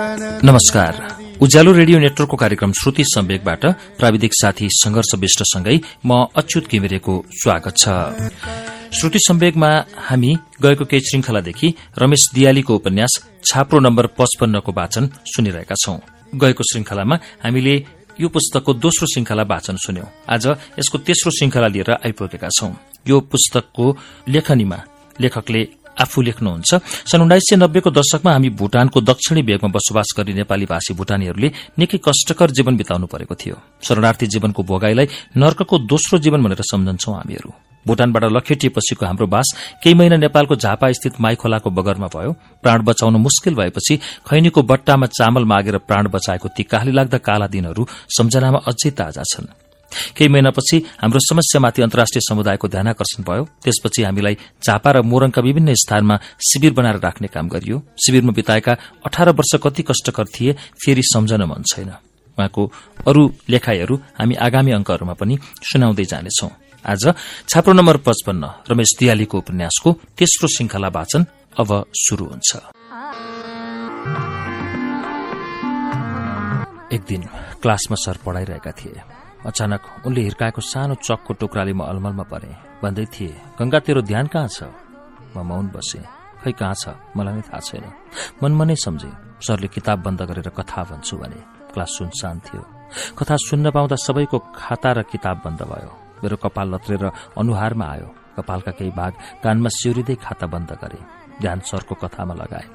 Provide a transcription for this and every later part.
नमस्कार। उज्यालो रेडियो नेटवर्कको कार्यक्रम श्रुति सम्वेकबाट प्राविधिक साथी संघर्ष विष्टसँगै म अच्युत घिमिरेको स्वागत छ। श्रुति सम्वेकमा हामी गएको केही श्रृंखलादेखि रमेश दियालीको उपन्यास छाप्रो नम्बर पचपन्नको वाचन सुनिरहेका छौं। गएको श्रृंखलामा हामीले यो पुस्तकको दोस्रो श्रृंखला वाचन सुन्यौं। आज यसको तेस्रो श्रृंखला लिएर आइपुगेका छौं। यो पुस्तकको लेखनीमा लेखकले आफू लेख्नुहुन्छ। सन् उन्नाइस सय नब्बेको दशकमा हामी भूटानको दक्षिणी भेगमा बसोबास गर्ने नेपाली भाषी भूटानीहरूले निकै कष्टकर जीवन बिताउनु परेको थियो। शरणार्थी जीवनको भोगाईलाई नर्कको दोस्रो जीवन भनेर सम्झन्छौं हामीहरू। भूटानबाट लखेटिएपछिको हाम्रो बास केही महिना नेपालको झापा स्थित माई खोलाको बगरमा भयो। प्राण बचाउन मुस्किल भएपछि खैनीको बट्टामा चामल मागेर प्राण बचाएको ती काली लाग्दा काला दिनहरू सम्झनामा अझै ताजा छन्। केही महिनापछि हाम्रो समस्यामाथि अन्तर्राष्ट्रिय समुदायको ध्यानकर्षण भयो। त्यसपछि हामीलाई झापा र मोरङका विभिन्न स्थानमा शिविर बनाएर राख्ने काम गरियो। शिविरमा बिताएका अठार वर्ष कति कष्टकर थिए फेरि सम्झन मन छैन। उहाँको अरू लेखाईहरू हामी आगामी अंकहरूमा पनि सुनाउँदै जानेछौं। आज छाप्रो नम्बर पचपन्न रमेश दियालीको उपन्यासको तेस्रो श्रृंखला वाचन अब शुरू हुन्छ। एक दिन क्लासमा सर पढ़ाइरहेका थिए। अचानक उनले हिर्काएको सानो चकको टुक्राले म अलमलमा परे। भन्दै थिए गंगा तेरो ध्यान कहाँ छ? म मौन बसे। खै कहाँ छ? मलाई नै थाहा छैन। मनमा नै सम्झे। सरले किताब बन्द गरेर कथा भन्छु भने क्लास सुनसान थियो। कथा सुन्न पाउँदा सबैको खाता र किताब बन्द भयो। मेरो कपाल लत्रेर अनुहारमा आयो। कपालका केही भाग कानमा सिउरिँदै खाता बन्द गरे। ध्यान सरको कथामा लगाए।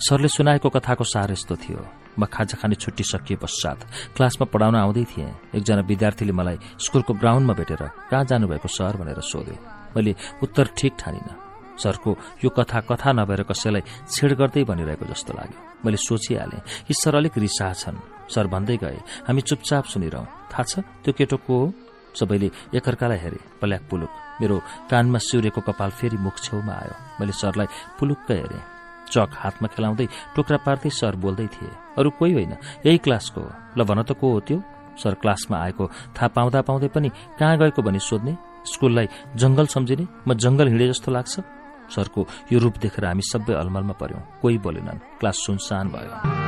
सरले सुनाएको कथाको सार यस्तो थियो। म खाजा खाने छुट्टी सकिए पश्चात क्लासमा पढाउन आउँदै थिएँ। एकजना विद्यार्थीले मलाई स्कूलको ग्राउण्डमा भेटेर कहाँ जानुभएको सर? भनेर सोध्यो मैले उत्तर ठिक ठानिन। सरको यो कथा कथा नभएर कसैलाई छेड गर्दै भनिरहेको जस्तो लाग्यो। मैले सोचिहालेँ कि सर अलिक रिसा छन्। सर भन्दै गए हामी चुपचाप सुनिरहँ। थाहा छ त्यो केटो को हो? सबैले एकअर्कालाई हेरे पल्याक पुलुक। मेरो कानमा सिउरेको कपाल फेरि मुख छेउमा आयो। मैले सरलाई पुलुक्क हेरेँ। चक हातमा खेलाउँदै टोक्रा पार्दै सर बोल्दै थिए। अरू कोही होइन। यही क्लासको ल भन त को हो त्यो? सर क्लासमा आएको। थाहा पाउँदा पाउँदै पनि कहाँ गएको भनी सोध्ने? स्कूललाई जंगल सम्झिने? म जंगल हिँडे जस्तो लाग्छ? सरको यो रूप देखेर हामी सबै अलमलमा पर्यौं। कोही बोलेनन्। क्लास सुनसान भयो।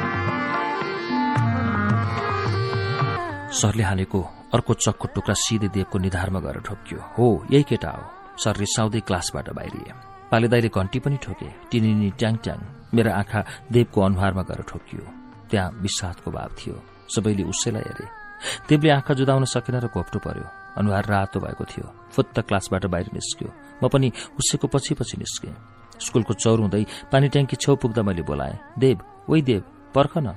सरले हालेको अर्को चक्को टुक्रा सिधै देवको निधारमा गएर ठोक्यो। हो यही केटा हो। सर रिसाउँदै क्लासबाट बाहिरिए। पालेदाईले घन्टी पनि ठोके। टिनिनी ट्याङ ट्याङ। मेरा आँखा देवको अनुहारमा गएर ठोकियो। त्यहाँ विषादको भाव थियो। सबैले उसैलाई हेरे। देवले आँखा जुदाउन सकेन र घोप्टो पर्यो। अनुहार रातो भएको थियो। फुत्त क्लासबाट बाहिर निस्क्यो। म पनि उसैको पछि पछि निस्के। स्कूलको चौर हुँदै पानी ट्याङ्की छेउ पुग्दा मैले बोलाएँ देव ओइ देव पर्ख न।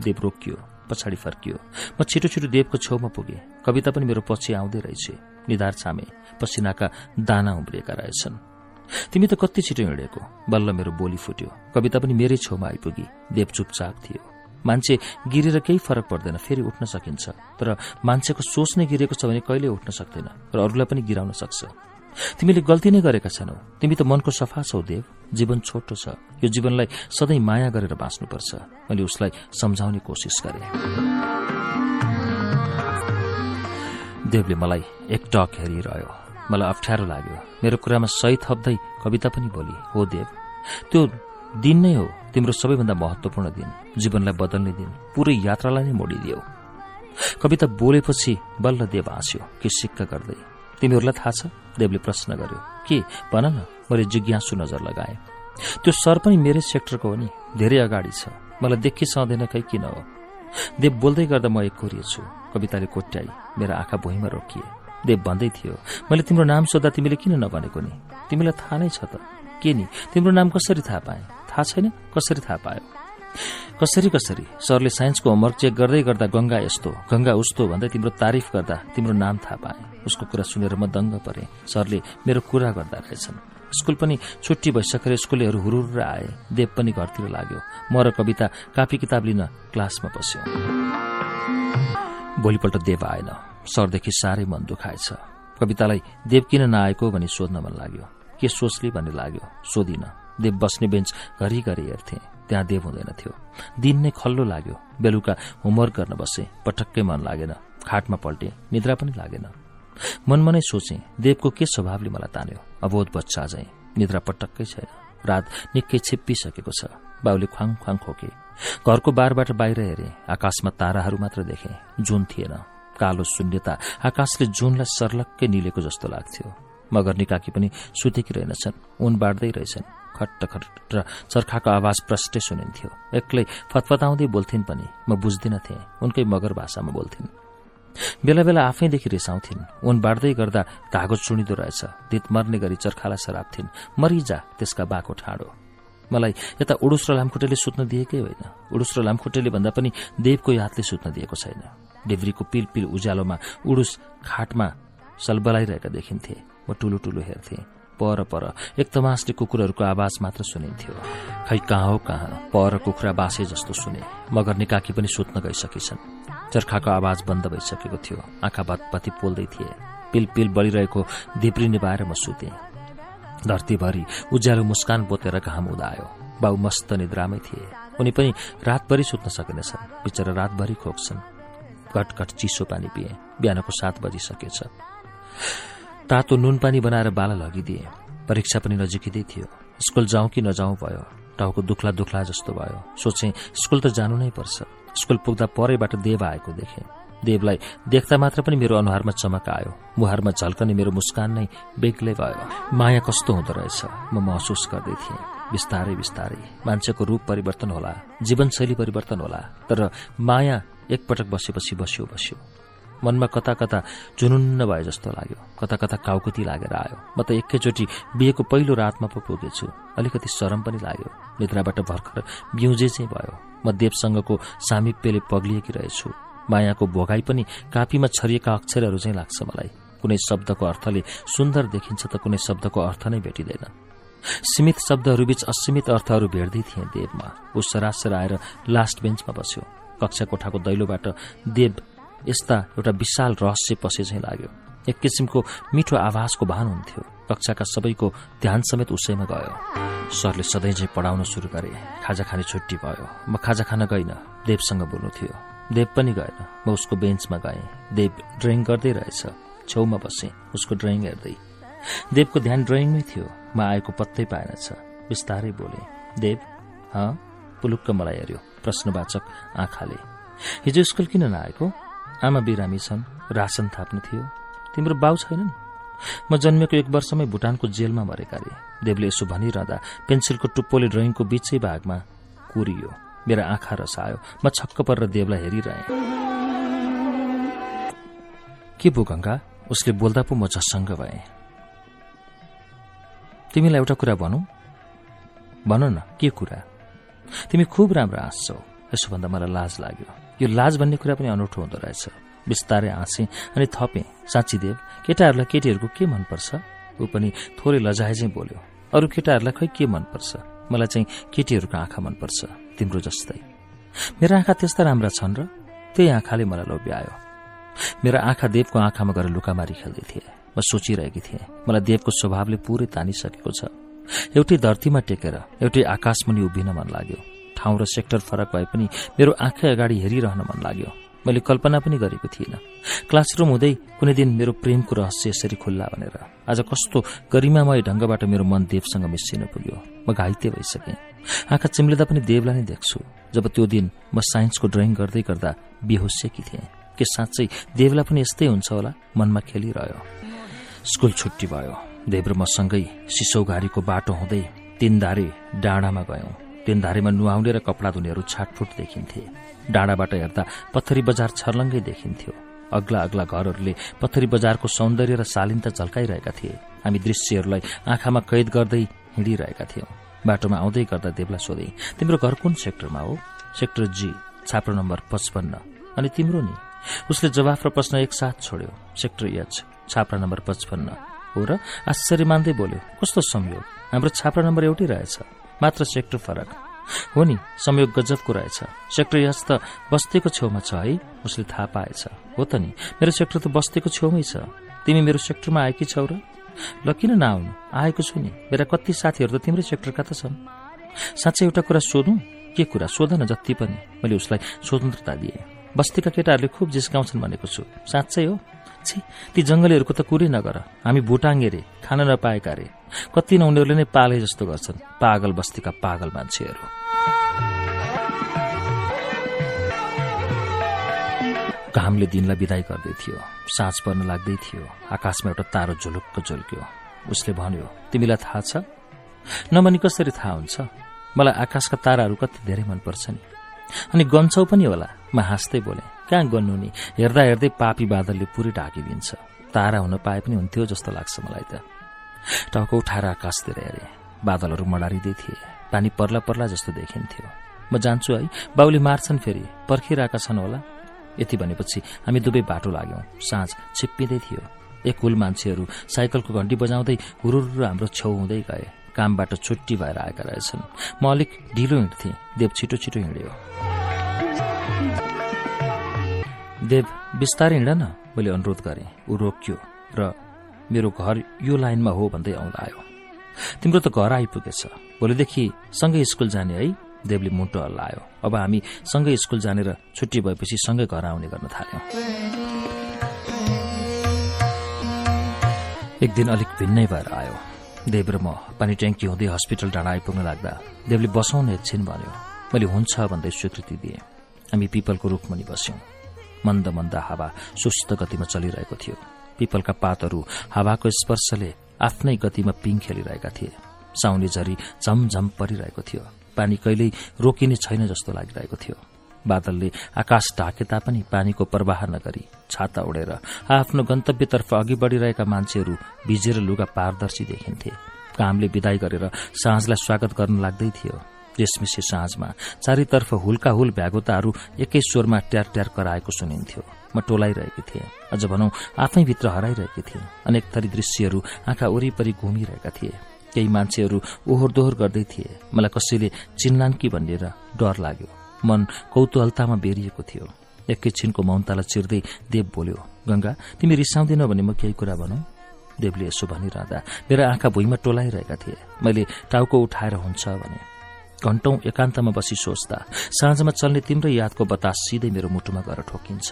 देव रोकियो। पछाडि फर्कियो। म छिटो छिटो देवको छेउमा पुगे। कविता पनि मेरो पछि आउँदै रहेछ। निधार छामे पसिनाका दाना उम्रिएका रहेछन्। तिमी त कति छिटो हिँडेको? बल्ल मेरो बोली फुट्यो। कविता पनि मेरै छेउमा आइपुगी। देव चुपचाप थियो। मान्छे गिरेर केही फरक पर्दैन फेरि उठ्न सकिन्छ। तर मान्छेको सोच नै गिरेको छ भने कहिले उठ्न सक्दैन र अरूलाई पनि गिराउन सक्छ। तिमीले गल्ती नै गरेका छैनौ। तिमी त मनको सफा छौ देव। जीवन छोटो छ। यो जीवनलाई सधैँ माया गरेर बाँच्नुपर्छ। मैले उसलाई सम्झाउने कोसिस गरे। देवले मलाई एकटक हेरिरह्यो। मलाई अप्ठ्यारो लाग्यो। मेरो कुरामा सही थप्दै कविता पनि बोली हो देव त्यो दिन नै हो। तिम्रो सबैभन्दा महत्वपूर्ण दिन। जीवनलाई बदल्ने दिन। पुरै यात्रालाई नै मोडिदियो। कविता बोलेपछि बल्ल देव हाँस्यो के सिक्का गर्दै। तिमीहरूलाई थाहा छ? देवले प्रश्न गर्यो। के? भन न मैले जिज्ञासु नजर लगाए। त्यो सर पनि मेरै सेक्टरको हो नि धेरै अगाडि छ। मलाई देखि सहँदैन खै किन हो? देव बोल्दै गर्दा म एक छु कविताले कोट्याई मेरा आँखा भुइँमा रोकिए। देव भन्दै थियो मैले तिम्रो नाम सोद्धा तिमीले किन नभनेको नि? तिमीलाई थाहा नै छ त। के नि तिम्रो नाम कसरी थाहा पाए? थाहा छैन? कसरी थाहा पायो? कसरी कसरी? सरले साइन्सको होमवर्क चेक गर्दै गर्दा गंगा यस्तो गंगा उस्तो भन्दै तिम्रो तारिफ गर्दा तिम्रो नाम थाहा पाए। उसको कुरा सुनेर म दङ्ग परे। सरले मेरो कुरा गर्दा रहेछन् स्कूल पनि छुट्टी भइसकेर स्कुलेहरू हुरुर आए। देव पनि घरतिर लाग्यो। म र कविता कापी किताब लिन क्लासमा बस्यो। भोलिपल्ट देव आएन। सरदेखि साह्रै मन दुखाएछ। कवितालाई देव किन नआएको भनी सोध्न मन लाग्यो। के सोचले भन्ने लाग्यो। सोधिन। देव बस्ने बेन्च घरिघरि हेर्थे। त्यहाँ देव हुँदैनथ्यो दिन नै खल्लो लाग्यो। बेलुका होमवर्क गर्न बसे पटक्कै मन लागेन। खाटमा पल्टे निद्रा पनि लागेन। मनमा नै सोचे देवको के स्वभावले मलाई तान्यो? अबोध बच्चा झै निद्रा पटक्कै छैन। रात निकै छिप्पिसकेको छ। बाउले ख्वाङ ख्वाङ खोके। घरको बारबाट बाहिर हेरे आकाशमा ताराहरू मात्र देखे। जुन थिएन। कालो शून्यता आकाशले जुनलाई सर्लक्कै निलेको जस्तो लाग्थ्यो। मगर निकाकी पनि सुतेकी रहेनछन्। उन बाँड्दै रहेछन्। खट्ट खट्ट चर्खाको आवाज प्रष्टै सुनिन्थ्यो। एक्लै फतफताउँदै बोल्थिन् पनि। म बुझ्दिनथे उनकै मगर भाषामा बोल्थिन्। बेला बेला आफैदेखि रिसाउँथिन्। उन बाँड्दै गर्दा धागो चुनिदो रहेछ। दित मर्ने गरी चर्खालाई सराप्थिन्। मरिजा त्यसका बाको ठाडो। मलाई यता उडुस र लामखुट्टेले सुत्न दिएकै होइन। उडुस र लामखुट्टेले भन्दा पनि देवको यादले सुत्न दिएको छैन। डेब्रीको पिल पिल उज्यालोमा उडुस खाटमा सलबलाइरहेका देखिन्थे। म टुलु टुलु हेर्थे। पर पर एक तमासले कुकुरहरूको आवाज मात्र सुनिन्थ्यो। खै कहाँ हो कहाँ? पर कुखुरा बासे जस्तो सुने मगर निकाकी पनि सुत्न गइसकेछन्। चर्खाको आवाज बन्द भइसकेको थियो। आँखा भत्पति पोल्दै थिए। पिल पिल बढिरहेको दिप्री निभाएर म सुते। धरतीभरि उज्यालो मुस्कान बोतेर घाम उदायो। बाउ मस्त निद्रामै थिए। उनी पनि रातभरि सुत्न सकेनछन्। बिचरा रातभरि खोक्छन्। घटघट चिसो पानी पिए। बिहानको सात बजिसकेछ। तातो नुन पानी बनाएर बाला लगिदिए। परीक्षा पनि नजिकै थियो। स्कूल जाउँ कि नजाउँ भयो। टाउको दुख्ला दुख्ला जस्तो भयो। सोचे स्कूल त जानु नै पर्छ। स्कूल पुग्दा परैबाट देव आएको देखे। देवलाई देख्दा मात्र पनि मेरो अनुहारमा चमक आयो। मुहारमा झल्कने मेरो मुस्कान नै बेग्लै भयो। माया कस्तो हुँदो रहेछ? म महसुस गर्दै थिएँ। बिस्तारै बिस्तारै। मान्छेको रूप परिवर्तन होला। जीवनशैली परिवर्तन होला। तर माया एकपटक बसेपछि बस्यो बस्यो। मनमा कता कता जुनुन्न भए जस्तो लाग्यो। कता कता काउकुती लागेर आयो। म त एकैचोटि बिहेको पहिलो रातमा पो पुगेछु। अलिकति शरम पनि लाग्यो। निद्राबाट भर्खर बिउजे चाहिँ भयो। म देवसँगको सामिप्यले पग्लिएकी रहेछु। मायाको भोगाई पनि कापीमा छरिएका अक्षरहरू चाहिँ लाग्छ मलाई। कुनै शब्दको अर्थले सुन्दर देखिन्छ त कुनै शब्दको अर्थ नै भेटिँदैन। सीमित शब्दहरूबीच असीमित अर्थहरू भेट्दै थिए देवमा। ऊ सरासर आएर लास्ट बेन्चमा बस्यो। कक्षा कोठाको दैलोबाट देव यस्ता एउटा विशाल रहस्य पसे चाहिँ लाग्यो। एक किसिमको मिठो आवाजको भान हुन्थ्यो। कक्षाका सबैको ध्यान समेत उसैमा गयो। सरले सधैँ चाहिँ पढाउन सुरु गरे। खाजा खाने छुट्टी भयो। म खाजा खान गइन। देवसँग बोल्नु थियो। देव पनि गएन। म उसको बेन्चमा गएँ। देव ड्रइङ गर्दै रहेछ। छेउमा बसेँ। उसको ड्रइङ हेर्दै। देवको ध्यान ड्रइङमै थियो। म आएको पत्तै पाएनछ। बिस्तारै बोले देव ह? पुलुक्क मलाई हेऱ्यो। प्रश्नवाचक आँखाले। हिजो स्कुल किन नआएको? आमा बिरामी छन् रासन थाप्नु थियो। तिम्रो बाउ छैनन्? म जन्मेको एक वर्षमै भुटानको जेलमा मरेका रे देवले यसो भनिरहँदा पेन्सिलको टुप्पोले ड्रइङको बीचै भागमा कुरियो। मेरा आँखा रसायो। म छक्क परेर देवलाई हेरिरहेँ। के भो गङ्गा? उसले बोल्दा पो म झसङ्ग भए। तिमीलाई एउटा कुरा भनौँ? भन न के कुरा? तिमी खुब राम्रो हाँस्छौ यसो भन्दा मलाई लाज लाग्यो। यो लाज भन्ने कुरा पनि अनौठो हुँदो रहेछ। बिस्तारै हाँसे अनि थपे। साँच्ची देव केटाहरूलाई केटीहरूको के मनपर्छ? ऊ पनि थोरै लजाए चाहिँ बोल्यो। अरू केटाहरूलाई खै के मनपर्छ? मलाई चाहिँ केटीहरूको आँखा मनपर्छ तिम्रो जस्तै। मेरा आँखा त्यस्ता राम्रा छन् र त्यही आँखाले मलाई लोभ्यायो। मेरा आँखा देवको आँखामा गएर लुकामारी खेल्दै थिए। म सोचिरहेकी थिएँ मलाई देवको स्वभावले पूरै तानिसकेको छ। एउटै धरतीमा टेकेर एउटै आकाशमुनि उभिन मन लाग्यो। ठाउँ र सेक्टर फरक भए पनि मेरो आँखै अगाडि हेरिरहन मन लाग्यो। मैले कल्पना पनि गरेको थिइनँ। क्लासरूम हुँदै कुनै दिन मेरो प्रेमको रहस्य यसरी खुल्ला भनेर आज कस्तो गरिमामय ढंगबाट मेरो मन देवसँग मिसिन पुग्यो। म घाइते भइसकेँ। आँखा चिम्लिँदा पनि देवलाई नै देख्छु। जब त्यो दिन म साइन्सको ड्रइङ गर्दै गर्दा बेहोसेकी थिएँ। के साँच्चै देवलाई पनि यस्तै हुन्छ होला? मनमा खेलिरह्यो। स्कुल छुट्टी भयो। देव मसँगै सिसौघारीको बाटो हुँदै तीनधारे डाँडामा गयौं। तीनधारेमा नुहाउने र कपडा धुनेहरू छाटफुट देखिन्थे। डाँडाबाट हेर्दा पत्थरी बजार छर्लङ्गै देखिन्थ्यो। अग्ला अग्ला घरहरूले पत्थरी बजारको सौन्दर्य र शालीनता झल्काइरहेका थिए। हामी दृश्यहरूलाई आँखामा कैद गर्दै हिँडिरहेका थियौं। बाटोमा आउँदै गर्दा देवलाई सोधे तिम्रो घर कुन सेक्टरमा हो? सेक्टर जी छाप्रो नम्बर पचपन्न। अनि तिम्रो नि? उसले जवाफ र प्रश्न एकसाथ छोड्यो सेक्टर एच छाप्रा नम्बर पचपन्न। हो र आश्चर्य मान्दै बोल्यो कस्तो संयोग? हाम्रो छाप्रा नम्बर एउटै रहेछ। मात्र सेक्टर फरक। हो नि संयोग गजबको रहेछ सेक्टर यस त बस्तीको छेउमा छ है उसले थाहा पाएछ। हो त नि मेरो सेक्टर त बस्तीको छेउमै छ। तिमी मेरो सेक्टरमा आएकी छौ र? ल किन नआउनु? आएको छु नि। मेरा कति साथीहरू त तिम्रै सेक्टरका त छन्। साँच्चै एउटा कुरा सोधौँ? के कुरा? सोध न जति पनि। मैले उसलाई स्वतन्त्रता दिएँ। बस्तीका केटाहरूले खुब जिस्काउँछन् भनेको छु। साँच्चै हो? छी। ती जङ्गलीहरूको त कुरै नगर। हामी भुटाङ्गे रे खान नपाएका रे। कति न उनीहरूले नै पाले जस्तो गर्छन् पागल बस्तीका पागल मान्छेहरू। घामले दिनलाई विदाई गर्दै थियो। साँझ पर्न लाग्दै थियो। आकाशमा एउटा तारो झुलुक्क झुल्क्यो। उसले भन्यो तिमीलाई थाहा छ? नभनी कसरी थाहा हुन्छ? मलाई आकाशका ताराहरू कति धेरै मनपर्छ नि। अनि गन्छौ पनि होला? म हाँस्दै बोलेँ कहाँ गन्नु नि हेर्दा हेर्दै पापी बादलले पुरै ढाकिदिन्छ। तारा हुन पाए पनि हुन्थ्यो जस्तो लाग्छ मलाई त। टाउको उठाएर आकाशतिर हेरे। बादलहरू मडारिँदै थिए। पानी पर्ला पर्ला जस्तो देखिन्थ्यो। म जान्छु है। बाउले मार्छन् फेरि। पर्खिरहेका छन् होला। यति भनेपछि हामी दुवै बाटो लाग्यौं। साँझ छिप्पिँदै थियो। एक हुल मान्छेहरू साइकलको घण्टी बजाउँदै हुरुर हाम्रो छेउ हुँदै गए। कामबाट छुट्टी भएर आएका रहेछन्। म अलिक ढिलो हिँड्थेँ। देव छिटो छिटो हिँड्यो। देव बिस्तारै हिँड न। मैले अनुरोध गरेँ। ऊ रोक्यो र मेरो घर यो लाइनमा हो भन्दै आउँदा आयो। तिम्रो त घर आइपुगेछ। भोलिदेखि सँगै स्कुल जाने है। देवले मुटु हल्लायो। अब हामी सँगै स्कुल जानेर छुट्टी भएपछि सँगै घर आउने गर्न थाल्यौं। एक दिन अलिक भिन्नै भएर आयो। देव र म पानी ट्याङ्की हुँदै हस्पिटल डाँडा आइपुग्न लाग्दा देवले बसाउन एकछिन भन्यो। मैले हुन्छ भन्दै स्वीकृति दिएँ। हामी पिपलको रुखमुनि बस्यौं। मन्द मन्द हावा सुस्त गतिमा चलिरहेको थियो। पिपलका पातहरू हावाको स्पर्शले आफ्नै गतिमा पिङ खेलिरहेका थिए। साउनी झरी झमझम परिरहेको थियो। पानी कहिल्यै रोकिने छैन जस्तो लागिरहेको थियो। बादलले आकाश ढाके तापनि पानीको प्रवाह नगरी छाता उडेर आफ्नो गन्तव्यतर्फ अघि बढ़िरहेका मान्छेहरू भिजेर लुगा पारदर्शी देखिन्थे। कामले विदाई गरेर साँझलाई स्वागत गर्न लाग्दै थियो। त्यसमिसे साँझमा चारैतर्फ हुल्का हुल भ्यागोताहरू एकै स्वरमा ट्यार ट्यार कराएको सुनिन्थ्यो। म टोलाइरहेकी थिएँ। अझ भनौं आफैभित्र हराइरहेकी थिएँ। अनेक थरी दृश्यहरू आँखा वरिपरि घुमिरहेका थिए। केही मान्छेहरू ओहोर दोहोर गर्दै थिए। मलाई कसैले चिन्लान् कि भनेर डर लाग्यो। मन कौतूहलतामा बेरिएको थियो। एकैछिनको मौनतालाई चिर्दै देव बोल्यो गंगा तिमी रिसाउँदिनौ भने म केही कुरा भनौ? देवले यसो भनिरहँदा मेरा आँखा भुइँमा टोलाइरहेका थिए। मैले टाउको उठाएर हुन्छ भने। घण्टौं एकान्तमा बसी सोच्दा साँझमा चल्ने तिम्रो यादको बतास सिधै मेरो मुटुमा गएर ठोकिन्छ।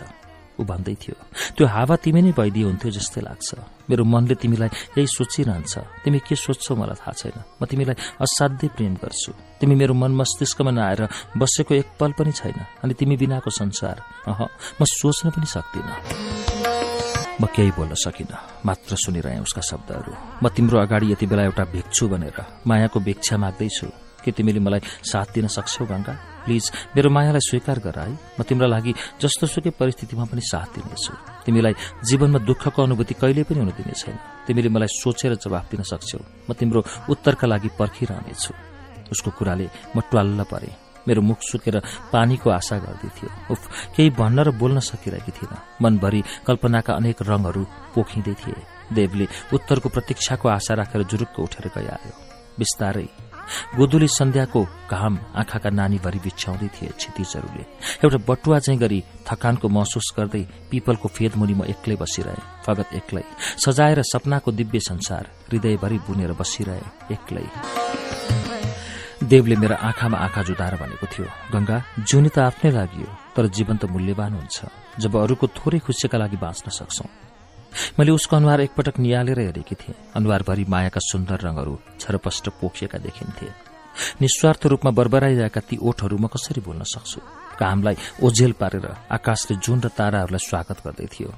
ऊ भन्दै थियो त्यो हावा तिमी नै भइदिए हुन्थ्यो जस्तै लाग्छ। मेरो मनले तिमीलाई यही सोचिरहन्छ। तिमी के सोध्छौ मलाई थाहा छैन। म तिमीलाई असाध्यै प्रेम गर्छु। तिमी मेरो मन मस्तिष्कमा नआएर बसेको एक पल पनि छैन अनि तिमी बिनाको संसार। अह म सोच्न पनि सक्दिन। म केही बोल्न सकिन। मात्र सुनिरहेँ उसका शब्दहरू। म तिम्रो अगाडि यति बेला एउटा भिक्षु भनेर मायाको भिक्षा माग्दैछु। के तिमीले मलाई साथ दिन सक्छौ गंगा प्लिज मेरो मायालाई स्वीकार गर है। म तिम्रो लागि जस्तो सुकै परिस्थितिमा पनि साथ दिनेछु। तिमीलाई जीवनमा दुःखको अनुभूति कहिल्यै पनि हुन दिने छैन। तिमीले मलाई सोचेर जवाफ दिन सक्छौ। म तिम्रो उत्तरका लागि पर्खिरहनेछु। उसको कुराले म ट्वाल्ल परे। मेरो मुख सुकेर पानीको आशा गर्दै थियो उफ केही भन्न र बोल्न सकिरहेकी थिइन। मनभरि कल्पनाका अनेक रंगहरू पोखिँदै थिए। देवले उत्तरको प्रतीक्षाको आशा राखेर जुरुक्क उठेर गइआयो। बिस्तारै गोधुली सन्ध्याको घाम आँखाका नानीभरि बिछ्याउँदै थिए क्षितिजहरूले। एउटा बटुवा चाहिँ गरी थकानको महसुस गर्दै पिपलको फेदमुनि म एक्लै बसिरहे फगत एक्लै। सजाएर सपनाको दिव्य संसार हृदयभरि बुनेर बसिरहे एक्लै। देवले मेरा आँखामा आँखा जुदाएर भनेको थियो गंगा जुनी त आफ्नै लागि तर जीवन त मूल्यवान हुन्छ। जब अरूको थोरै खुसीका लागि बाँच्न सक्छौ। मैले उसको अनुहार एकपटक निहालेर हेरेकी थिएँ। अनुहारभरि मायाका सुन्दर रंगहरू छरपष्ट पोखिएका देखिन्थे। निस्वार्थ रूपमा बरबराइरहेका ती ओठहरू म कसरी बोल्न सक्छु? कामलाई ओझेल पारेर आकाशले जुन र ताराहरूलाई स्वागत गर्दै थियो।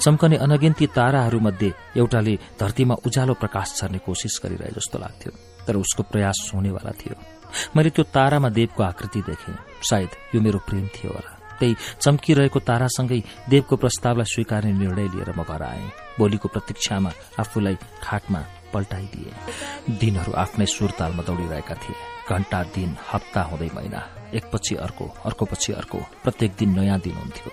चम्कने अनगिन्ती ताराहरूमध्ये एउटाले धरतीमा उज्यालो प्रकाश छर्ने कोसिस गरिरहे जस्तो लाग्थ्यो तर उसको प्रयास हुनेवाला थियो। मैले त्यो तारामा देवको आकृति देखेँ। सायद यो मेरो प्रेम थियो होला। त्यही चम्किरहेको तारासँगै देवको प्रस्तावलाई स्वीकार्ने निर्णय लिएर म घर आएँ। भोलिको प्रतीक्षामा आफूलाई खाटमा पल्टाइदिए। दिनहरू आफ्नै सुरतालमा दौडिरहेका थिए। घण्टा दिन हप्ता हुँदै महिना। एकपछि अर्को अर्कोपछि अर्को। प्रत्येक दिन नयाँ दिन हुन्थ्यो।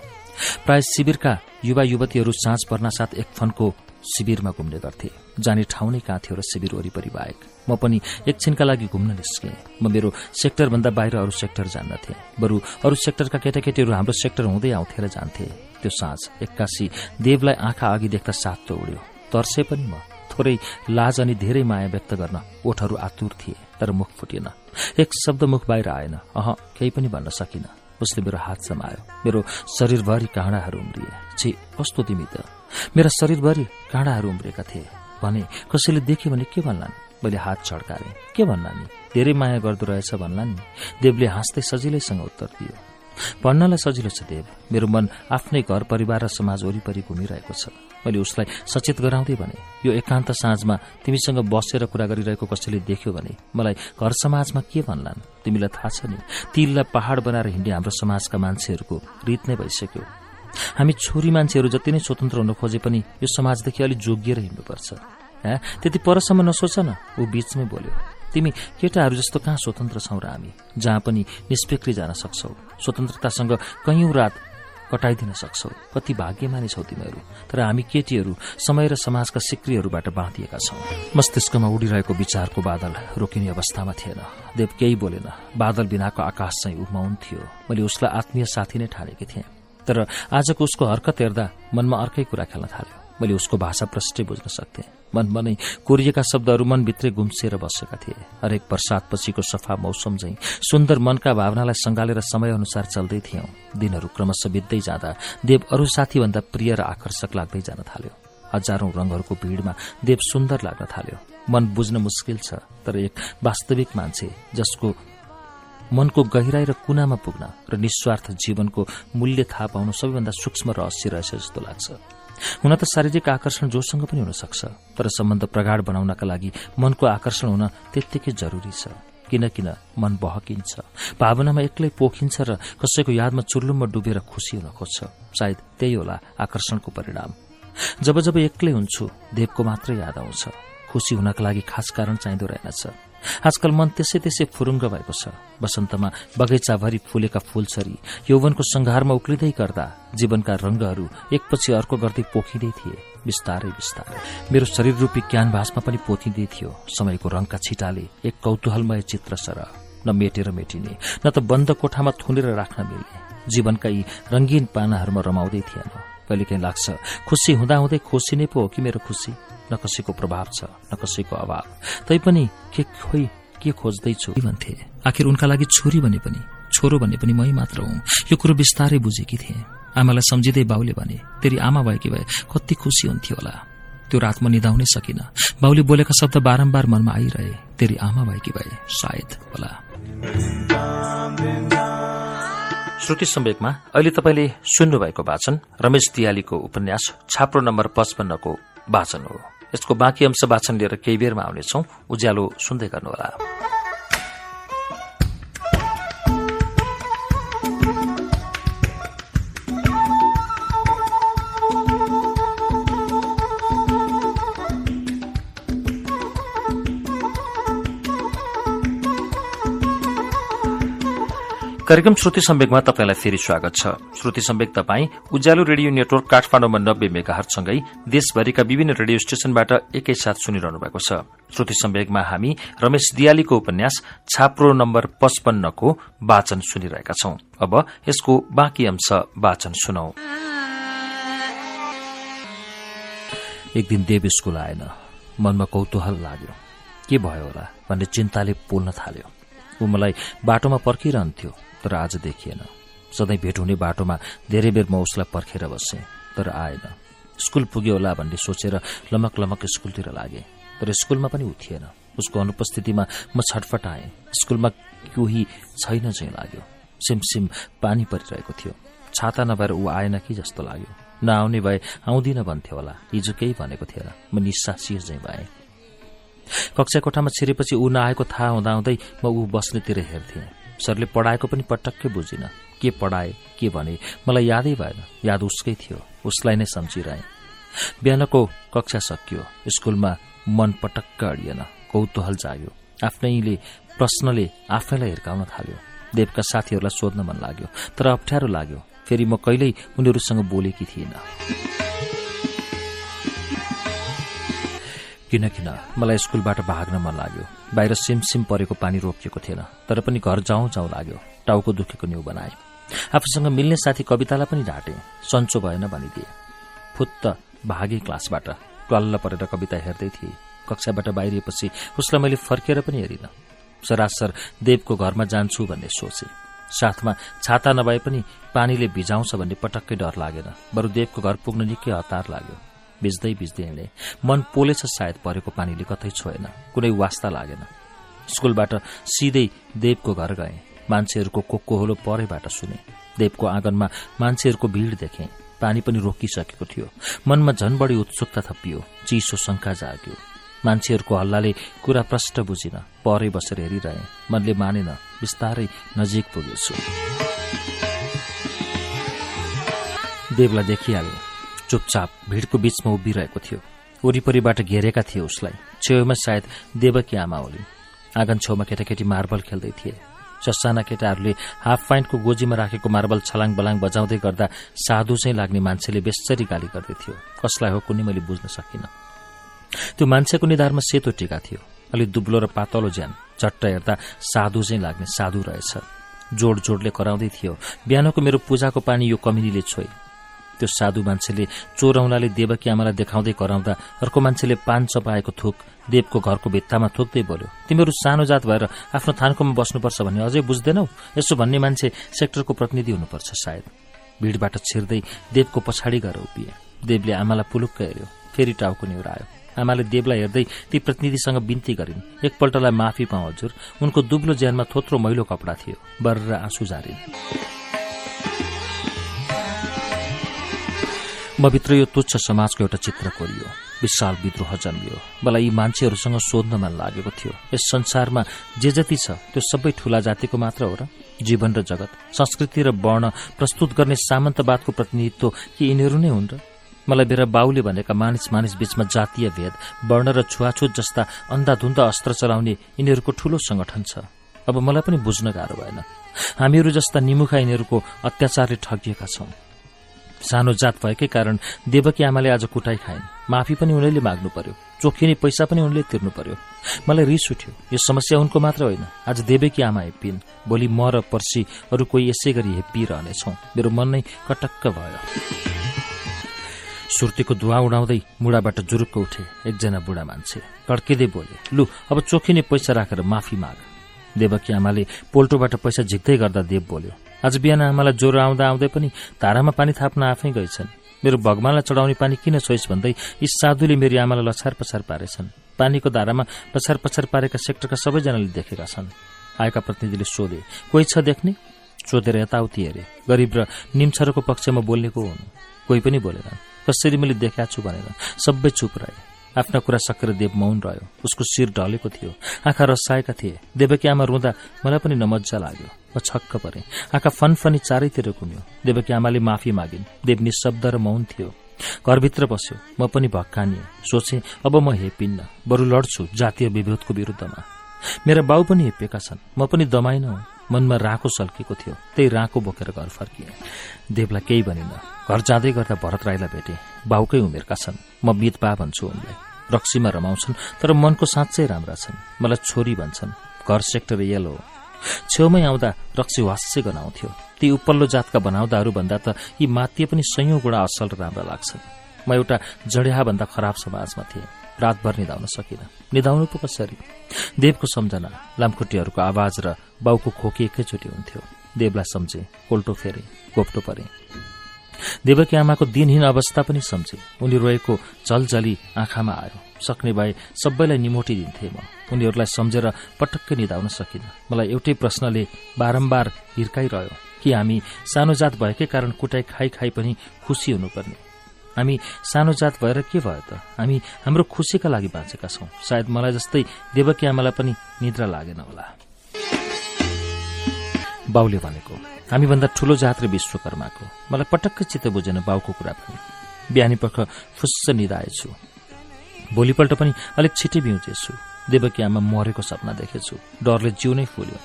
प्राय शिविरका युवा युवतीहरू साँझ पर्ना साथ एक फनको शिविरमा घुम्ने गर्थे। जाने ठाउँ नै कहाँ थियो र शिविर वरिपरि बाहेक? म पनि एकछिनका लागि घुम्न निस्केँ। म मेरो सेक्टरभन्दा बाहिर अरू सेक्टर जान्नथे बरु अरू सेक्टरका केटाकेटीहरू हाम्रो सेक्टर हुँदै आउँथे र जान्थे। त्यो साँझ एक्कासी देवलाई आँखा अघि देख्दा सातो उड्यो। तर्से पनि म थोरै लाज अनि धेरै माया व्यक्त गर्न ओठहरू आतुर थिए तर मुख फुटिएन एक शब्द मुख बाहिर आएन। अह केही पनि भन्न सकिन। उसले मेरो हात समायो मेरो शरीरभरि काँडाहरू उम्रिए। छि कस्तो तिमी त? मेरा शरीरभरि काँडाहरू उम्रिएका थिए। भने कसैले देख्यो भने के भन्लान्? मैले हात छड्काएँ के भन्ला नि? धेरै माया गर्दो रहेछ भन्ला नि? देवले हाँस्दै सजिलैसँग उत्तर दियो पढ्नलाई सजिलो छ देव। मेरो मन आफ्नै घर परिवार र समाज वरिपरि घुमिरहेको छ। मैले उसलाई सचेत गराउँदै भने यो एकान्त साँझमा तिमीसँग बसेर कुरा गरिरहेको कसैले देख्यो भने मलाई घर समाजमा के भन्लान्? तिमीलाई थाहा छ नि तिललाई पहाड़ बनाएर हिँड्ने हाम्रो समाजका मान्छेहरूको रीत नै भइसक्यो। हामी छोरी मान्छेहरू जति नै स्वतन्त्र हुन खोजे पनि यो समाजदेखि अलिक जोगिएर हिँड्नुपर्छ। त्यति परसम्म नसोच न ऊ बीचमै बोल्यो तिमी केटाहरू जस्तो कहाँ स्वतन्त्र छौ र हामी? जहाँ पनि निष्पेक्री जान सक्छौ स्वतन्त्रतासँग कैयौं रात कटाइदिन सक्छौ। कति भाग्यमानी छौ तिमीहरू तर हामी केटीहरू समय र समाजका सिक्रीहरूबाट बाँधिएका छौं। मस्तिष्कमा उडिरहेको विचारको बादल रोकिने अवस्थामा थिएन। देव केही बोलेन बादल बिनाको आकाश चाहिँ उमाउन थियो। मैले उसलाई आत्मीय साथी नै ठानेकी थिएँ। तर आजको उसको हरकत हेर्दा मनमा अर्कै कुरा खेल्न थाल्यो। मैले उसको भाषा प्रष्टै बुझ्न सक्थेँ। मनमा नै कोरिएका शब्दहरू मनभित्रै गुम्सिएर बसेका थिए। हरेक वर्षात पछिको सफा मौसम झै सुन्दर मनका भावनालाई समय अनुसार चल्दै थियौं। दिनहरू क्रमशः बित्दै जाँदा देव अरू साथीभन्दा प्रिय र आकर्षक लाग्दै जान थाल्यो। हजारौं रंगहरूको भीड़मा देव सुन्दर लाग्न थाल्यो। मन बुझ्न मुस्किल छ तर एक वास्तविक मान्छे जसको मनको गहिराई र कुनामा पुग्न र निस्वार्थ जीवनको मूल्य थाहा पाउनु सबैभन्दा सूक्ष्म रहस्य रहेछ जस्तो लाग्छ। हुन त शारीरिक आकर्षण जोसँग पनि हुन सक्छ तर सम्बन्ध प्रगाढ़ बनाउनका लागि मनको आकर्षण हुन त्यत्तिकै जरूरी छ किन किन मन बहकिन्छ भावनामा एक्लै पोखिन्छ र कसैको यादमा चुर्लुममा डुबेर खुशी हुन खोज्छ सायद त्यही होला आकर्षणको परिणाम। जब जब एक्लै हुन्छु देवको मात्रै याद आउँछ खुशी हुनका लागि खास कारण चाहिँदो रहेनछ। आजकल मन त्यसै त्यसै फुरुङ्ग भएको छ। वसन्तमा बगैँचाभरि फुलेका फूलछरी यौवनको संघारमा उक्लिँदै गर्दा जीवनका रंगहरू एकपछि अर्को गर्दै पोखिँदै थिए। बिस्तारै बिस्तारै। मेरो शरीर रूपी क्यानभासमा पनि पोथिँदै थियो। समयको रंगका छिटाले एक कौतूहलमय चित्र सर न मेटेर मेटिने न त बन्द कोठामा थुनेर राख्न मिल्ने। जीवनका यी रंगीन पानाहरूमा रमाउँदै थिएन। कहिलेकाहीँ लाग्छ खुसी हुँदाहुँदै खुसी नै पो हो कि मेरो खुसी? न कसैको प्रभाव छ न कसैको अभाव। तैपनि के खोइ के खोज्दैछु? भन्थे आखिर उनका लागि छोरी भने पनि छोरो भन्ने पनि मै मात्र हुँ। यो कुरो बिस्तारै बुझेकी थिएँ। आमालाई सम्झिँदै बाउले भने तेरि आमा भएकी भए कति खुसी हुन्थ्यो होला। त्यो रात म निधाउनै सकिन बाउले बोलेका शब्द बारम्बार मनमा आइरहे तेरि आमा भएकी भए सायद होला। श्रुति सम्वेकमा अहिले तपाईँले सुन्नुभएको वाचन रमेश दियालीको उपन्यास छाप्रो नम्बर पचपन्नको वाचन हो। यसको बाँकी अंश वाचन लिएर केही बेरमा आउनेछौ। उज्यालो सुन्दै गर्नुहोला। कार्यक्रम श्रुति सम्वेकमा तपाईँलाई फेरि स्वागत छ। श्रुति सम्वेक तपाईँ उज्यालो रेडियो नेटवर्क काठमाडौँमा नब्बे मेगाहरसँगै देशभरिका विभिन्न रेडियो स्टेशनबाट एकैसाथ सुनिरहनु भएको छ। श्रुति सम्वेकमा हामी रमेश दियालीको उपन्यास छाप्रो नम्बर पचपन्नको वाचन सुनिरहेका छौं। अब यसको बाँकी अंश वाचन सुनौ। एक दिन देव स्कूल आएन मनमा कौतूहल लाग्यो। के भयो होला भन्ने चिन्ताले पोल्न थाल्यो। ऊ मलाई बाटोमा पर्खिरहन्थ्यो। तर आज देखिएन। सधैँ भेट हुने बाटोमा धेरै बेर म उसलाई पर्खेर बसेँ तर आएन। स्कूल पुग्यो होला भन्ने सोचेर लमक लमक स्कूलतिर लागे तर स्कूलमा पनि उठिएन। उसको अनुपस्थितिमा म छटफट आएँ स्कूलमा कोही छैन चाहिँ लाग्यो। सिमसिम पानी परिरहेको थियो। छाता नभएर ऊ आएन कि जस्तो लाग्यो। नआउने भए आउँदिन भन्थ्यो होला। हिजो केही भनेको थिएन। म निस्सासियो चाहिँ भए। कक्षा कोठामा छिरेपछि ऊ नआएको थाहा हुँदाहुँदै म ऊ बस्नेतिर हेर्थेँ। सरले पढाएको पनि पटक्कै बुझिन। के पढाए के भने मलाई यादै भएन। याद उसकै थियो। उसलाई नै सम्झिरहे। बिहानको कक्षा सकियो। स्कूलमा मन पटक्क अडिएन। कौतूहल जाग्यो। आफ्नैले प्रश्नले आफैलाई हिर्काउन थाल्यो। देवका साथीहरूलाई सोध्न मन लाग्यो। तर अप्ठ्यारो लाग्यो। फेरि म कहिल्यै उनीहरूसँग बोलेकी थिइन। किनकिन मलाई स्कूलबाट भाग्न मन लाग्यो। बाहिर सिमसिम परेको पानी रोकिएको थिएन तर पनि घर जाउँ जाउँ लाग्यो। टाउको दुखेको न्यू बनाए। आफूसँग मिल्ने साथी कवितालाई पनि ढाँटे सन्चो भएन भनिदिए। फुत्त भागे क्लासबाट। टल्ल परेर कविता हेर्दै थिए। कक्षाबाट बाहिरिएपछि उसलाई मैले फर्केर पनि हेरिन। सरासर देवको घरमा जान्छु भन्ने सोचे। साथमा छाता नभए पनि पानीले भिजाउँछ भन्ने पटक्कै डर लागेन। बरु देवको घर पुग्न निकै हतार लाग्यो। भिज्दै भिज्दै हिँडे मन पोलेछ सायद परेको पानीले कतै छोएन कुनै वास्ता लागेन। स्कूलबाट सिधै देवको घर गए मान्छेहरूको कोकोहोलो परैबाट सुने। देवको आँगनमा मान्छेहरूको भीड़ देखे पानी पनि रोकिसकेको थियो। मनमा झन बढी उत्सुकता थपियो चिसो शंका जाग्यो। मान्छेहरूको हल्लाले कुरा प्रष्ट बुझिन परै बसेर हेरिरहे। मनले मानेन बिस्तारै नजिक पुगेछु। देवलाई देखिहाले। चुपचाप भिडको बीचमा उभिरहेको थियो। वरिपरिबाट घेरेका थिए उसलाई। छेउमा सायद देवकी आमा होली आँगन छेउमा केटाकेटी मार्बल खेल्दै थिए। ससाना केटाहरूले हाफ पाइन्टको गोजीमा राखेको मार्बल छलाङ बलाङ बजाउँदै गर्दा साधु चाहिँ लाग्ने मान्छेले बेसरी गाली गर्दै थियो। कसलाई हो कुनै मैले बुझ्न सकिनँ। त्यो मान्छेको निधारमा सेतो टिका थियो। अलि दुब्लो र पातलो ज्यान। झट्ट हेर्दा साधु चाहिँ लाग्ने साधु रहेछ। जोड जोडले कराउँदै थियो बिहानको मेरो पूजाको पानी यो कमिनीले छोइ त्यो साधु मान्छेले चोरौलाले देवकी आमालाई देखाउँदै कराउँदा अर्को मान्छेले पान चपाएको थुक देवको घरको भित्तामा थुक्दै बोल्यो तिमीहरू सानो जात भएर आफ्नो थानकोमा बस्नुपर्छ भन्ने अझै बुझ्दैनौ? यसो भन्ने मान्छे सेक्टरको प्रतिनिधि हुनुपर्छ सायद भीड़बाट छिर्दै देवको पछाडि गएर उभिए। देवले आमालाई पुलुक्क हेऱ्यो। फेरि टाउको निहुरायो आमाले देवलाई हेर्दै ती प्रतिनिधिसँग बिन्ती गरिन्। एकपल्टलाई माफी पाऊ हजुर। उनको दुब्लो ज्यानमा थोत्रो मैलो कपडा थियो। बर्र आँसु झारिन्। म भित्र यो तुच्छ समाजको एउटा चित्र कोरियो। विशाल विद्रोह जन्मियो। मलाई यी मान्छेहरूसँग सोध्न मन लागेको थियो। यस संसारमा जे जति छ त्यो सबै ठूला जातिको मात्र हो र जीवन र जगत संस्कृति र वर्ण प्रस्तुत गर्ने सामन्तवादको प्रतिनिधित्व के यिनीहरू नै हुन् र? मलाई मेरा बाउले भनेका मानिस मानिस बीचमा जातीय भेद वर्ण र छुवाछुत जस्ता अन्धाधुन्दा अस्त्र चलाउने यिनीहरूको ठूलो संगठन छ। अब मलाई पनि बुझ्न गाह्रो भएन। हामीहरू जस्ता निमुखा यिनीहरूको अत्याचारले ठगिएका छौं। सानो जात भएकै कारण देवकी आमाले आज कुटाई खाइन्। माफी पनि उनीले माग्नु पर्यो। चोखिने पैसा पनि उनले तिर्नु पर्यो। मलाई रिस उठ्यो। यो समस्या उनको मात्र होइन। आज देवकी आमा हेप्पिन्। भोलि म र पर्सी अरू कोही यसै गरी हेप्पिरहनेछौ। मेरो मन नै कटक्क भयो। सुर्तीको धुवा उडाउँदै मुडाबाट जुरुक्क उठे एकजना बुढा मान्छे। कड्किँदै बोले लु अब चोखिने पैसा राखेर माफी माग। देवकी आमाले पोल्टोबाट पैसा झिक्दै गर्दा देव बोल्यो आज बिहान आमालाई ज्वरो आउँदा आउँदै पनि धारामा पानी थाप्न आफै गएछन् मेरो भगवानलाई चढाउने पानी किन छोइस् भन्दै यी साधुले मेरी आमालाई लछार पछार पारेछन्। पानीको धारामा लछार पछार पारेका सेक्टरका सबैजनाले देखेका छन्। आएका प्रतिनिधिले सोधे कोही छ देख्ने? सोधेर यताउति हेरे गरीब र निम्छरको पक्षमा बोल्ने को हुनु? कोही पनि बोलेन कसरी मैले देखाएको छु भनेर सबै चुप रहे। आफ्ना कुरा सकेर देव मौन रह्यो। उसको शिर ढलेको थियो। आँखा रसाएका थिए। देवकी आमा रुँदा मलाई पनि नमजा लाग्यो। म छक्क परे। आँखा फनफनी चारैतिर घुम्यो। देवकी आमाले माफी मागिन्। देव निशब्द र मौन थियो। घरभित्र बस्यो। म पनि भक्कानिए। सोचे अब म हेपिन्न। बरु लड्छु जातीय विरोधको विरूद्धमा। मेरा बाउ पनि हेपेका छन्। म पनि दमाइन मनमा राको सल्केको थियो। त्यही राको बोकेर घर फर्किए। देवलाई केही भनिन। घर जाँदै गर्दा भरत राईलाई भेटे। बाउकै उमेरका छन्। म मित बा भन्छु उनलाई। रक्सीमा रमाउँछन् तर मनको साँच्चै राम्रा छन्। मलाई छोरी भन्छन् घर सेक्टर येलो हो छेउमै आउँदा रक्सी वास्य गनाउँथ्यो ती उपल्लो जातका बनाउँदाहरू भन्दा त यी मातीय पनि सयौं गुणा असल र राम्रा लाग्छन्। म एउटा जड्याहा भन्दा खराब समाजमा थिएँ। रातभर निधाउन सकिन। निधाउनु पो कसरी? देवको सम्झना लामखुट्टीहरूको आवाज र बाउको खोकी एकैचोटि हुन्थ्यो। देवलाई सम्झे कोल्टो फेरे गोप्टो परे। देवकी आमाको दिनहीन अवस्था पनि सम्झे। उनी रोएको जलजली आँखामा आयो। सक्ने भए सबैलाई निमोटी दिन्थे म। उनीहरूलाई सम्झेर पटक्कै निधाउन सकिन। मलाई एउटै प्रश्नले बारम्बार हिर्काइरह्यो कि हामी सानो जात भएकै कारण कुटाई खाइ खाइ पनि खुसी हुनुपर्ने। हामी सानो जात भएर के भयो त? हामी हाम्रो खुसीका लागि बाँचेका छौं। सायद मलाई जस्तै देवकी आमालाई पनि निद्रा लागेन होला। बाउले भनेको हामीभन्दा ठूलो जात र विश्वकर्माको मलाई पटक्क चित्त बुझेन बाउको कुरा पनि। बिहानी पख फुस्स निधाएछु। भोलिपल्ट पनि अलिक छिट्टै बिउजेछु। देवकी आमा मरेको सपना देखेछु। डरले जिउ नै फुल्यो।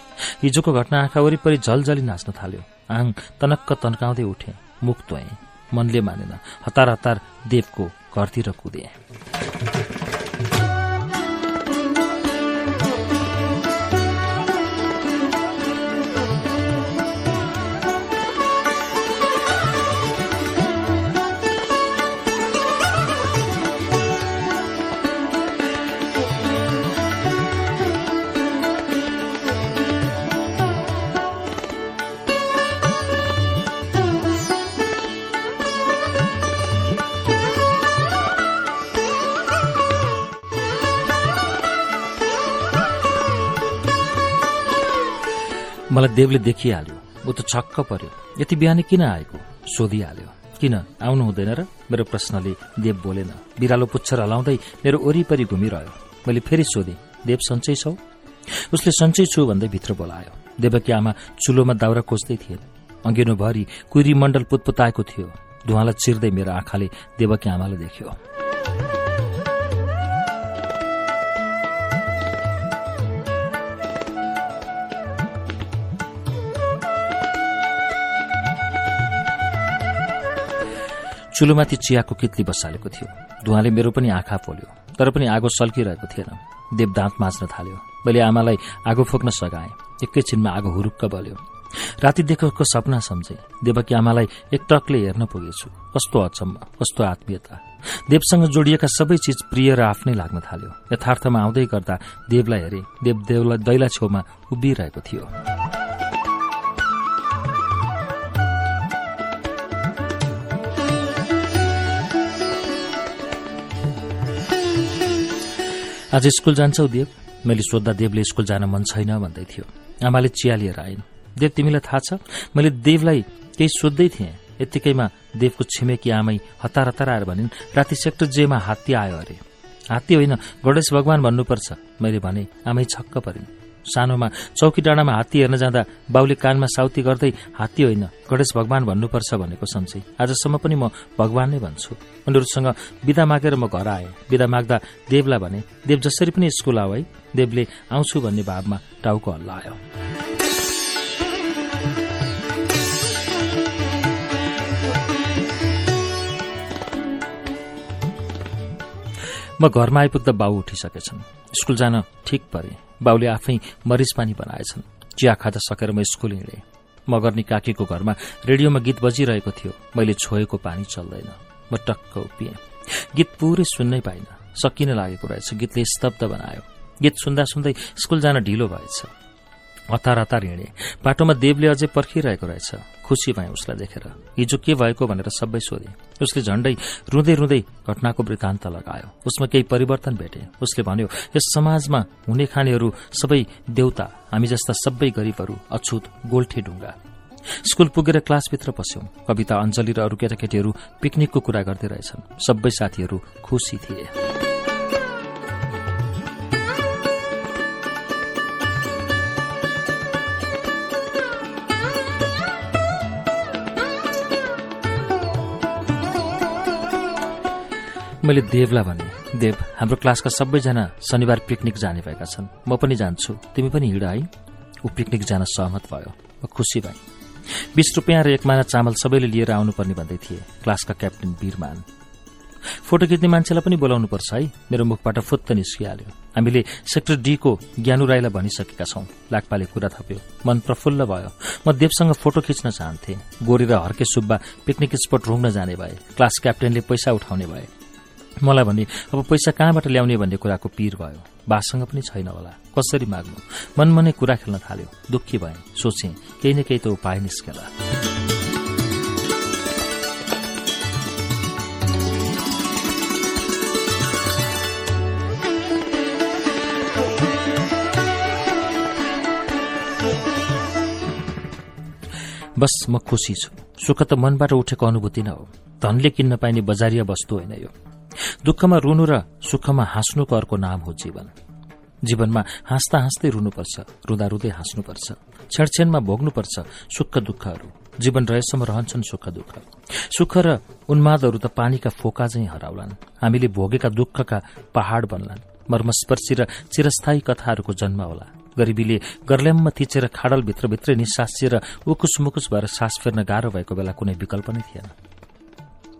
हिजोको घटना आँखा वरिपरि झलझली नाच्न थाल्यो। आङ तनक्क तन्काउँदै उठे। मुख तोए मनले मानेन हतार हतार देवको घरतिर कुदे। मलाई देवले देखिहाल्यो ऊ त छक्क पर्यो। यति बिहानै किन आएको? सोधिहाल्यो। किन? आउनु हुँदैन र मेरो प्रश्नले देव बोलेन। बिरालो पुच्छर हलाउँदै मेरो वरिपरि घुमिरह्यो। मैले फेरि सोधेँ देव सन्चै छौ? उसले सन्चै छु भन्दै भित्र बोलायो। देवकी आमा चुलोमा दाउरा खोज्दै थिए अङ्गिनुभरि कुरी मण्डल पुतपुताएको थियो। धुवालाई चिर्दै मेरो आँखाले देवकी आमालाई देख्यो। चुलोमाथि चियाको कितली बसालेको थियो। धुवाले मेरो पनि आँखा पोल्यो तर पनि आगो सल्किरहेको थिएन। देव दाँत माझ्न थाल्यो। मैले आमालाई आगो फोक्न सघाएँ। एकैछिनमा आगो हुरुक्क बल्यो। राति देखेको सपना सम्झे। देवकी आमालाई एक टकले हेर्न पुगेछु। कस्तो अचम्म कस्तो आत्मीयता। देवसँग जोडिएका सबै चिज प्रिय र आफ्नै लाग्न थाल्यो। यथार्थमा आउँदै गर्दा देवलाई हेरे। देव देवलाई दैला छेउमा उभिरहेको थियो। आज स्कूल जान्छौ देव। मैले सोद्धा देवले स्कूल जान मन छैन भन्दै थियो। आमाले चिया लिएर आइन्। देव तिमीलाई थाहा छ मैले देवलाई केही सोध्दै थिएँ। यत्तिकैमा देवको छिमेकी आमै हतार हतार आएर भनिन् राति सेक्टर जेमा हात्ती आयो अरे। हात्ती होइन गणेश भगवान भन्नुपर्छ। मैले भने आमै छक्क परिन्। सानोमा चौकी डाँडामा हात्ती हेर्न जाँदा बाउले कानमा साउती गर्दै हात्ती होइन गणेश भगवान भन्नुपर्छ भनेको सम्झे आजसम्म पनि म भगवान नै भन्छु। उनीहरूसँग विदा मागेर म घर आएँ। विदा माग्दा देवलाई भने देव जसरी पनि स्कूल आऊ है देवले आउँछु भन्ने भावमा टाउको हल्लायो म घरमा आइपुग्दा बाउ उठिसकेछन्। स्कूल जान ठिक परे। बाउले आफै मरिच पानी बनाएछन्। चिया खाजा सकेर म स्कूल हिँडेँ। मगर्नी काकीको घरमा रेडियोमा गीत बजिरहेको थियो। मैले छोएको पानी चल्दैन। म टक्क उभिएँ। गीत पुरै सुन्नै पाइन। सकिन लागेको रहेछ। गीतले स्तब्ध बनायो। गीत सुन्दा सुन्दै स्कूल जान ढिलो भएछ। हतार हतार हिँडे बाटोमा देवले अझै पर्खिरहेको रहेछ। खुसी भए उसलाई देखेर। हिजो के भएको भनेर सबै सोधे। उसले झण्डै रुँदै रुँदै घटनाको वृत्तान्त लगायो। उसमा केही परिवर्तन भेटे। उसले भन्यो यस समाजमा हुने खानेहरू सबै देउता हामी जस्ता सबै गरीबहरू अछुत गोल्ठे ढुङ्गा। स्कूल पुगेर क्लासभित्र पस्यौं। कविता अञ्जली र अरू केटाकेटीहरू पिकनिकको कुरा गर्दै रहेछन्। सबै साथीहरू खुसी थिए। मैले देवलाई भने देव हाम्रो क्लासका सबैजना शनिबार पिकनिक जाने भएका छन्। म पनि जान्छु। तिमी पनि हिँड है ऊ पिकनिक जान सहमत भयो। म खुसी भएँ। बिस रुपियाँ र एक माना चामल सबैले लिएर आउनुपर्ने भन्दै थिए क्लासका क्याप्टेन वीरमान। फोटो खिच्ने मान्छेलाई पनि बोलाउनुपर्छ है। मेरो मुखबाट फुत्त निस्किहाल्यो। हामीले सेक्टर डीको ज्ञानु राईलाई भनिसकेका छौं। लाक्पाले कुरा थप्यो। मन प्रफुल्ल भयो। म देवसँग फोटो खिच्न चाहन्थे। गोरी र हर्के सुब्बा पिकनिक स्पट रुङ्न जाने भए। क्लास क्याप्टेनले पैसा उठाउने भए। मलाई भने अब पैसा कहाँबाट ल्याउने? भन्ने कुराको पीर भयो। बासँग पनि छैन होला। कसरी माग्नु? मनमनै कुरा खेल्न थाल्यो। दुःखी भए। सोचे केही न केही त उपाय निस्केला। बस म खुसी छु। सुख त मनबाट उठेको अनुभूति न हो। धनले किन्न पाइने बजारिया वस्तु होइन यो। दुःखमा रुनु र सुखमा हाँस्नुको अर्को नाम हो जीवन। जीवनमा हाँस्दा हाँस्दै रुनुपर्छ रुँदा रुँदै हाँस्नुपर्छ। छेडछेनमा भोग्नुपर्छ सुख दुःखहरू। जीवन रहेसम्म रहन्छन् सुख दुःख। सुख र उन्मादहरू त पानीका फोका चाहिँ हराउलान्। हामीले भोगेका दुःखका पहाड़ बन्लान्। मर्मस्पर्शी र चिरस्थायी कथाहरूको जन्म होला। गरिबीले गर्ल्याम्म थिचेर खाडल भित्रभित्रै निसासिएर उकुस मुकुस भएर सास फेर्न गाह्रो भएको बेला कुनै विकल्प नै थिएन।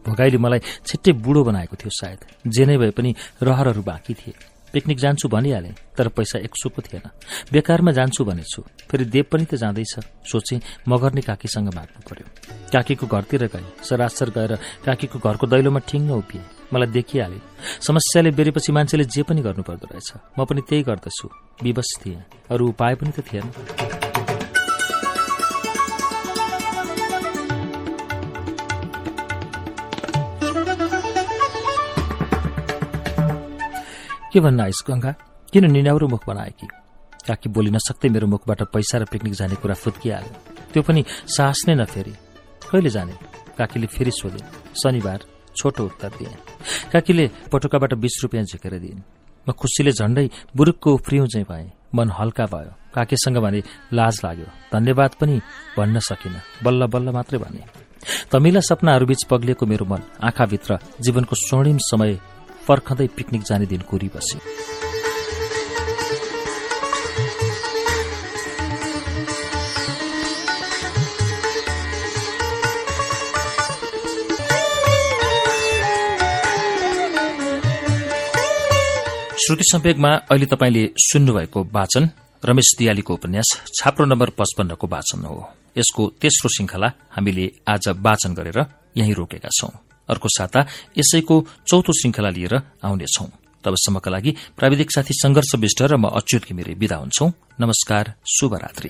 भोगाईले मलाई छिट्टै बुढो बनाएको थियो सायद। जे नै भए पनि रहरहरू बाँकी थिए। पिकनिक जान्छु भनिहाले तर पैसा एक सुको थिएन। बेकारमा जान्छु भनेछु फेरि देव पनि त जाँदैछ सोचे मगर्ने काकीसँग माग्नु पर्यो। काकीको घरतिर गए सरासर गएर काकीको घरको दैलोमा ठिङ्ग उभिए। मलाई देखिहाले समस्याले बेरेपछि मान्छेले जे पनि गर्नुपर्दो रहेछ। म पनि त्यही गर्दछु। विवश थिएँ अरू उपाय पनि त थिएन। के भन्न आइस गंगा किन निनाउरो मुख बनाए कि काकी बोलिन सक्दै मेरो मुखबाट पैसा र पिकनिक जाने कुरा फुत्किहाल्यो। त्यो पनि साहस नै नफेरी। कहिले जाने? काकीले फेरि सोधिन्। शनिबार छोटो उत्तर दिए। काकीले पटुकाबाट बीस रुपियाँ झिकेर दिइन्। म खुसीले झण्डै बुरुकको उफ्रियौँ चाहिँ पाएँ मन हल्का भयो। काकीसँग भने लाज लाग्यो। धन्यवाद पनि भन्न सकिन। बल्ल बल्ल मात्रै भने। तमिला सपनाहरूबीच पग्लिएको मेरो मन आँखाभित्र जीवनको स्वर्णिम समय फर्खँदै पिकनिक जाने दिन कुरी बसी श्रुति सम्वेकमा अहिले तपाईँले सुन्नुभएको वाचन रमेश दियालीको उपन्यास छाप्रो नम्बर पचपन्नको वाचन हो। यसको तेस्रो श्रृंखला हामीले आज वाचन गरेर यही रोकेका छौं। अर्को साता यसैको चौथो श्रृंखला लिएर आउनेछौ। तबसम्मका लागि प्राविधिक साथी संघर्ष विष्ट र म अच्युत घिमिरे विदा हुन्छौ। नमस्कार शुभरात्री।